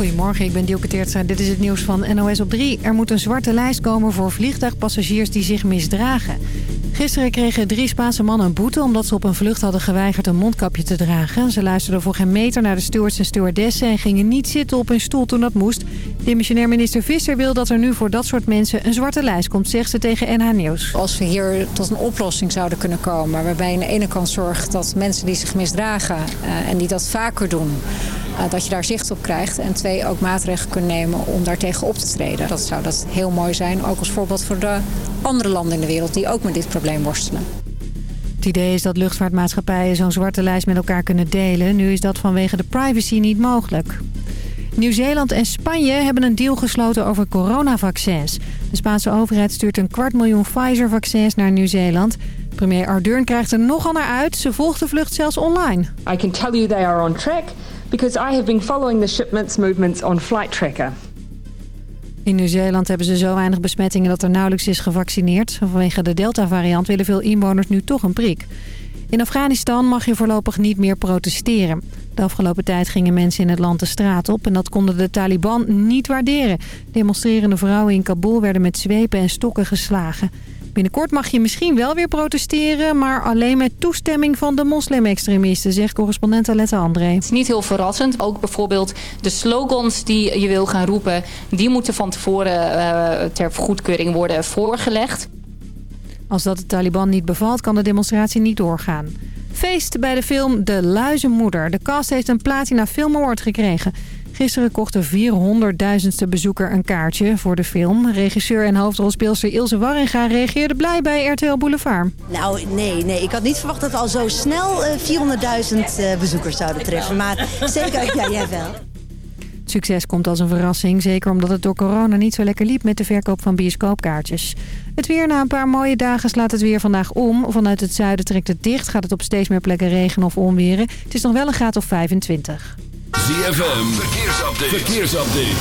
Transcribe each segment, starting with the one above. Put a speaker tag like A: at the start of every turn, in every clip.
A: Goedemorgen, ik ben Dielke. Dit is het nieuws van NOS op 3. Er moet een zwarte lijst komen voor vliegtuigpassagiers die zich misdragen. Gisteren kregen drie Spaanse mannen een boete... omdat ze op een vlucht hadden geweigerd een mondkapje te dragen. Ze luisterden voor geen meter naar de stewards en stewardessen... en gingen niet zitten op hun stoel toen dat moest. Dimissionair minister Visser wil dat er nu voor dat soort mensen... een zwarte lijst komt, zegt ze tegen NH Nieuws.
B: Als we hier tot een oplossing zouden kunnen komen... waarbij aan de ene kant zorgt dat mensen die zich misdragen... Uh, en die dat vaker doen... Uh, dat je daar zicht op krijgt. En twee, ook maatregelen kunnen nemen om daartegen op te treden. Dat zou dat heel mooi zijn, ook als voorbeeld voor de andere landen in de wereld... die ook met dit probleem worstelen.
A: Het idee is dat luchtvaartmaatschappijen zo'n zwarte lijst met elkaar kunnen delen. Nu is dat vanwege de privacy niet mogelijk. Nieuw-Zeeland en Spanje hebben een deal gesloten over coronavaccins. De Spaanse overheid stuurt een kwart miljoen Pfizer-vaccins naar Nieuw-Zeeland. Premier Ardern krijgt er nogal naar uit. Ze volgt de vlucht zelfs online.
C: I can tell you they are on track because I have been following the shipments movements on Flight Tracker.
A: In Nieuw-Zeeland hebben ze zo weinig besmettingen dat er nauwelijks is gevaccineerd. Vanwege de Delta-variant willen veel inwoners nu toch een prik. In Afghanistan mag je voorlopig niet meer protesteren. De afgelopen tijd gingen mensen in het land de straat op en dat konden de Taliban niet waarderen. Demonstrerende vrouwen in Kabul werden met zwepen en stokken geslagen. Binnenkort mag je misschien wel weer protesteren... maar alleen met toestemming van de moslimextremisten... zegt correspondent Alette André.
D: Het is niet heel verrassend. Ook bijvoorbeeld de slogans die je wil gaan roepen... die moeten van tevoren uh, ter goedkeuring worden voorgelegd.
A: Als dat de Taliban niet bevalt, kan de demonstratie niet doorgaan. Feest bij de film De Luizenmoeder. De cast heeft een platina film award gekregen... Gisteren kocht de 400.000ste bezoeker een kaartje voor de film. Regisseur en hoofdrolspeelster Ilse Warringa reageerde blij bij RTL Boulevard.
E: Nou, nee, nee. Ik had niet verwacht dat we al zo snel uh, 400.000 uh, bezoekers zouden treffen. Maar zeker, ja, jij wel.
A: Succes komt als een verrassing, zeker omdat het door corona niet zo lekker liep met de verkoop van bioscoopkaartjes. Het weer na een paar mooie dagen slaat het weer vandaag om. Vanuit het zuiden trekt het dicht, gaat het op steeds meer plekken regen of onweren. Het is nog wel een graad of 25.
F: ZFM, verkeersupdate. verkeersupdate.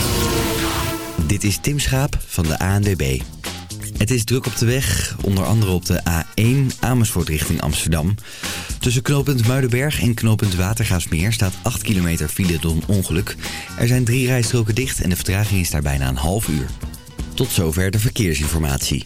G: Dit is Tim Schaap van de ANWB. Het is druk op de weg, onder andere op de A1 Amersfoort richting Amsterdam. Tussen knooppunt Muidenberg en knooppunt Watergaasmeer staat 8 kilometer file door een ongeluk. Er zijn drie rijstroken dicht en de vertraging is daar bijna een half uur. Tot zover de verkeersinformatie.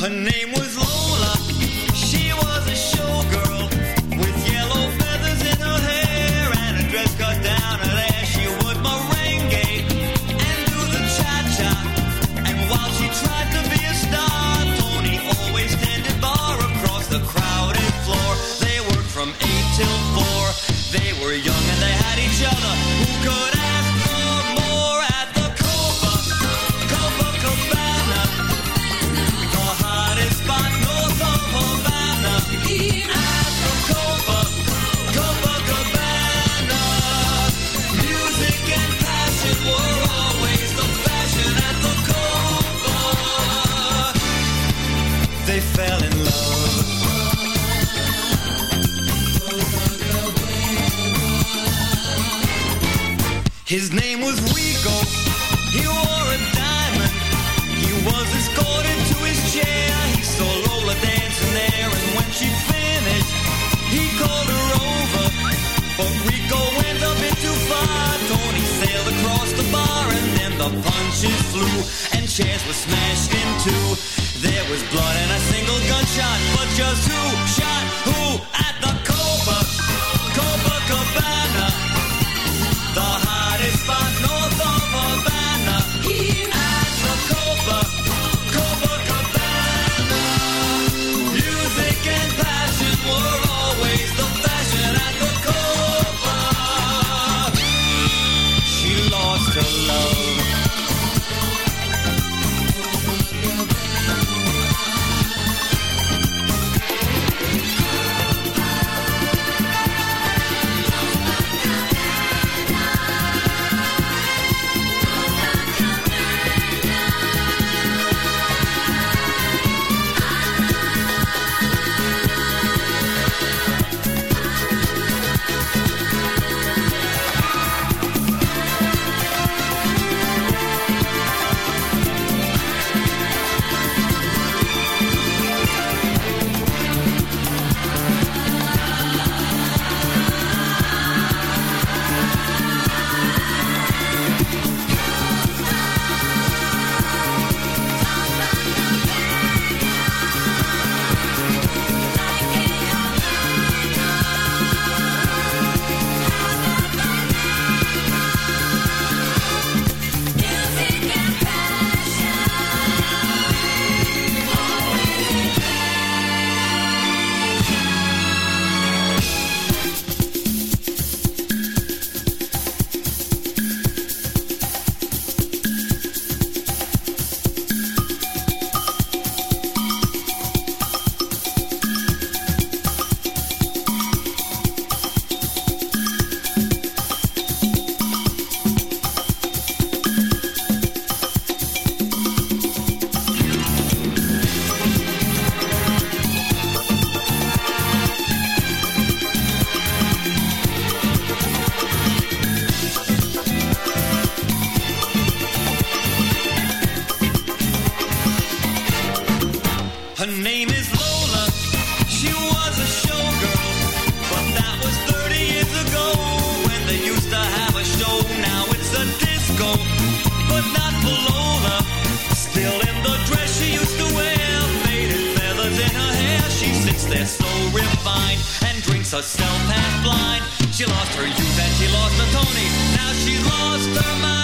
H: Hottest spot Still in the dress she used to wear, faded feathers in her hair. She sits there so refined and drinks herself half blind. She lost her youth and she lost her Tony. Now she's lost her mind.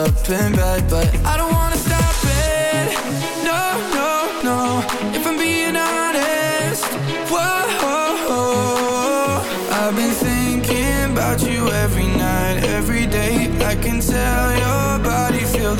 I: Up in bed, but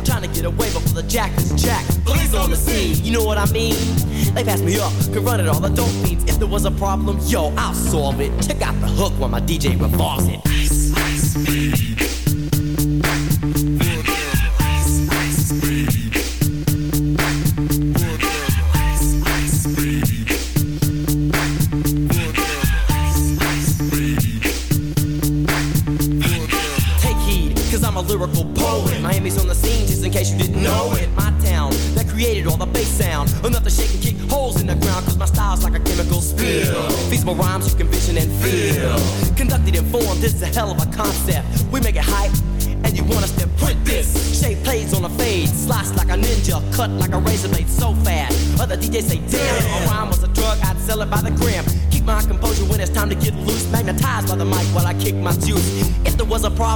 J: I'm trying to get away before the jack is jacked. Police on the scene, you know what I mean? They passed me up, could run it all, the dope fiends. If there was a problem, yo, I'll solve it. Check out the hook while my DJ revolves it.
I: Ice, ice, baby.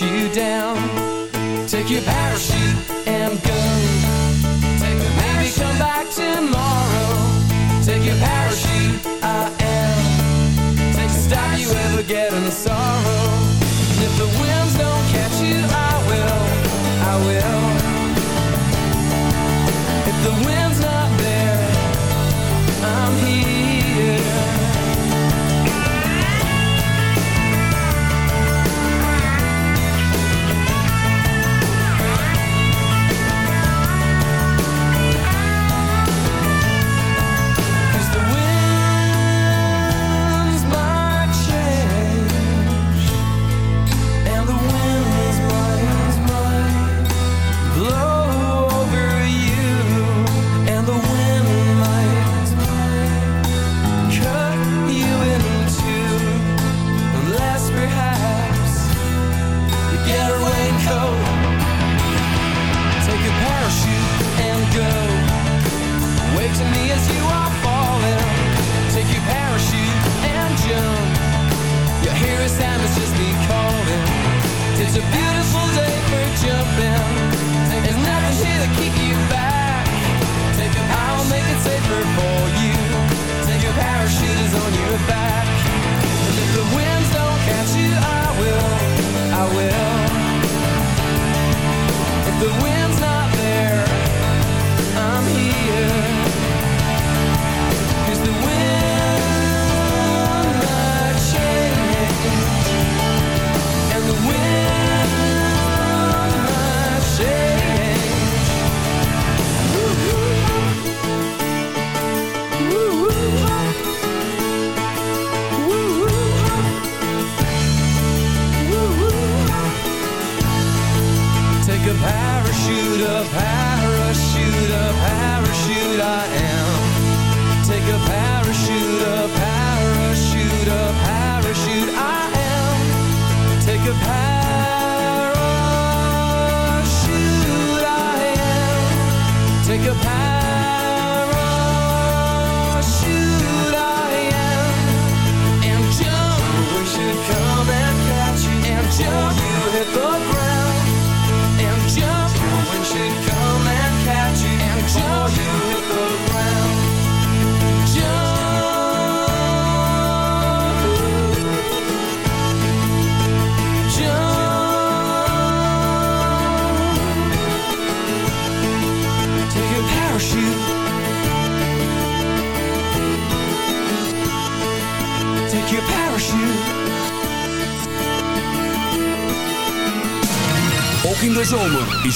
K: you down.
L: Take your parachute and go. Take your Maybe come back tomorrow. Take your parachute, I am. Take the stop you ever get in the sun. It's a beautiful day for jumping. There's nothing here to keep you back. I'll make it safer for you. Take your on your back. And if the winds don't catch you, I will. I will. The wind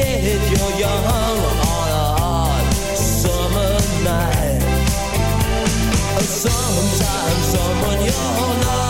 M: forget you're young on a
N: hot summer night. Sometimes
M: someone you're
F: not.